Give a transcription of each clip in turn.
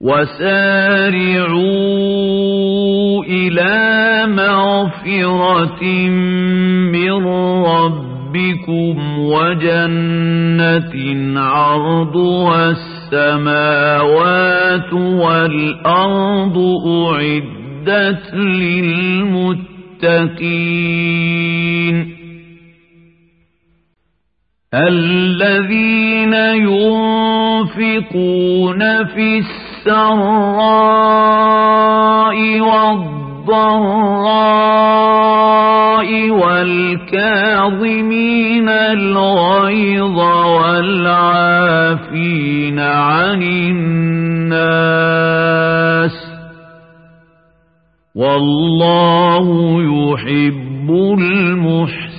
وسارعوا إلى مغفرة من ربكم وجنة عرضها السماوات والأرض أعدت للمتقين الذين ينفقون في السراء والضراء والكاظمين الغيظ والعافين عن الناس والله يحب المحسنين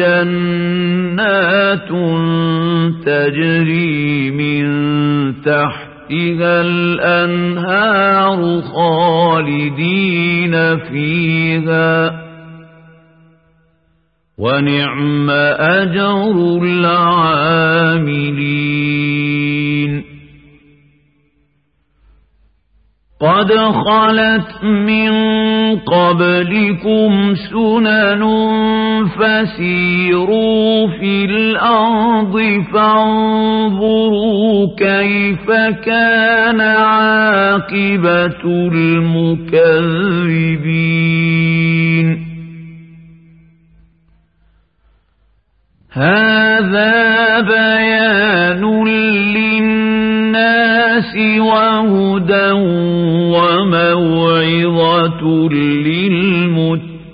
وجنات تجري من تحتها الأنهار خالدين فيها. ونعم أجر العاملين. قد خلت من قبلكم سنن فسيروا في الأرض فانظروا كيف كان عاقبة المكذبين هذا بيان للناس وهدى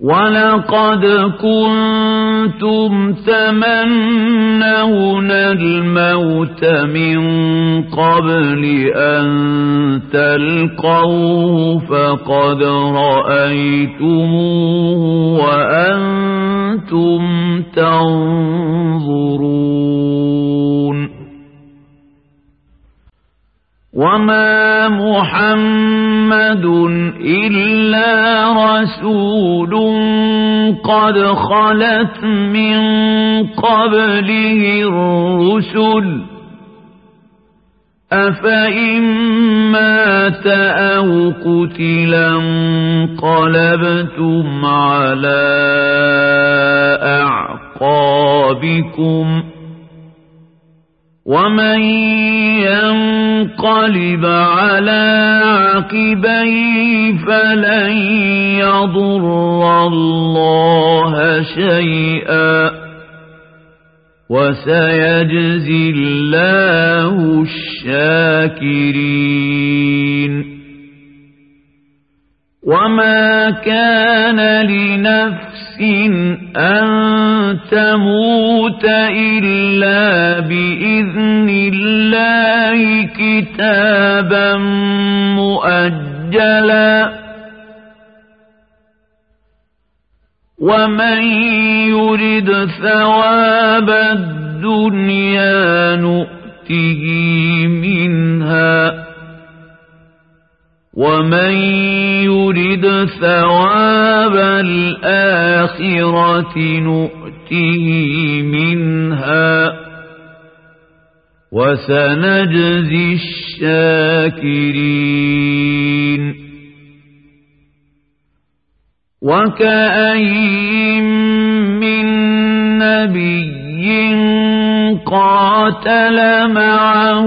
ولقد كنتم تمنون الموت من قبل أن تلقوه فقد رأيتموه وأنتم أنتم تنظرون. وما محمد إلا رسول قد خلت من قبله الرسل. أفإن مات أو قتلا انقلبتم على أعقابكم ومن ينقلب على عقبيه فلن يضر الله شيئا وسيجزي الله الشاكرين وما كان لنفس أن تموت إلا بإذن الله كتابا مؤجلا ومن يرد ثواب الدنيا نؤته منها ومن يرد ثواب الآخرة نؤته منها وسنجزي الشاكرين وكأين من نبي قاتل معه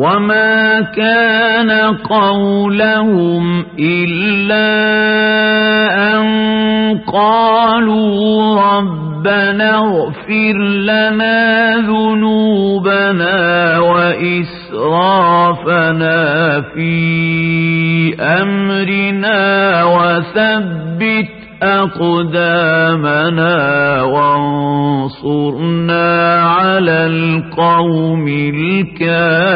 وما كان قولهم إلا أن قالوا ربنا اغفر لنا ذنوبنا وإسرافنا في أمرنا وثبت أقدامنا وانصرنا على القوم الكافرين.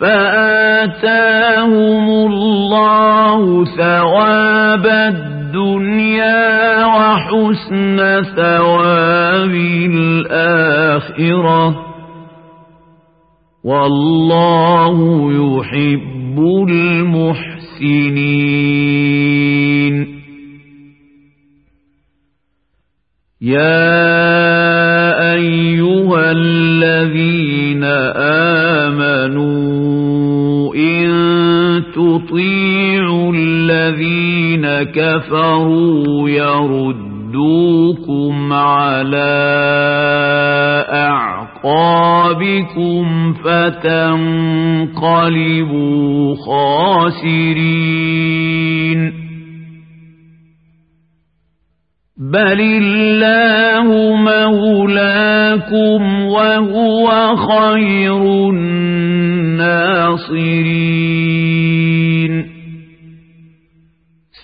فآتاهم الله ثواب الدنيا وحسن ثواب الآخرة. والله يحب المحسنين. يا أيها الذين آمنوا إن تطيعوا الذين كفروا يردوكم على أعقابكم فتنقلبوا خاسرين بل الله مولاكم وهو خير الناصرين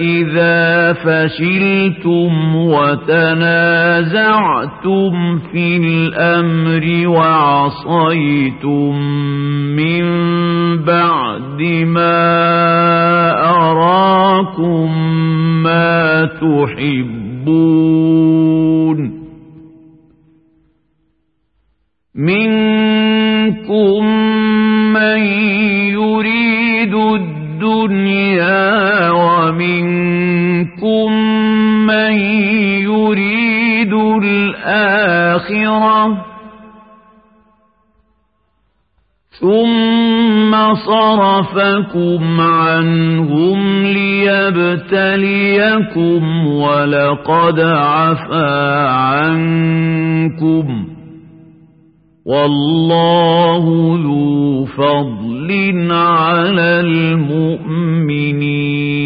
إذا فشلتم وتنازعتم في الأمر وعصيتم من بعد ما أراكم ما تحبون منكم ومنكم من يريد الآخرة. ثم صرفكم عنهم ليبتليكم ولقد عفا عنكم. والله ذو فضل على المؤمنين.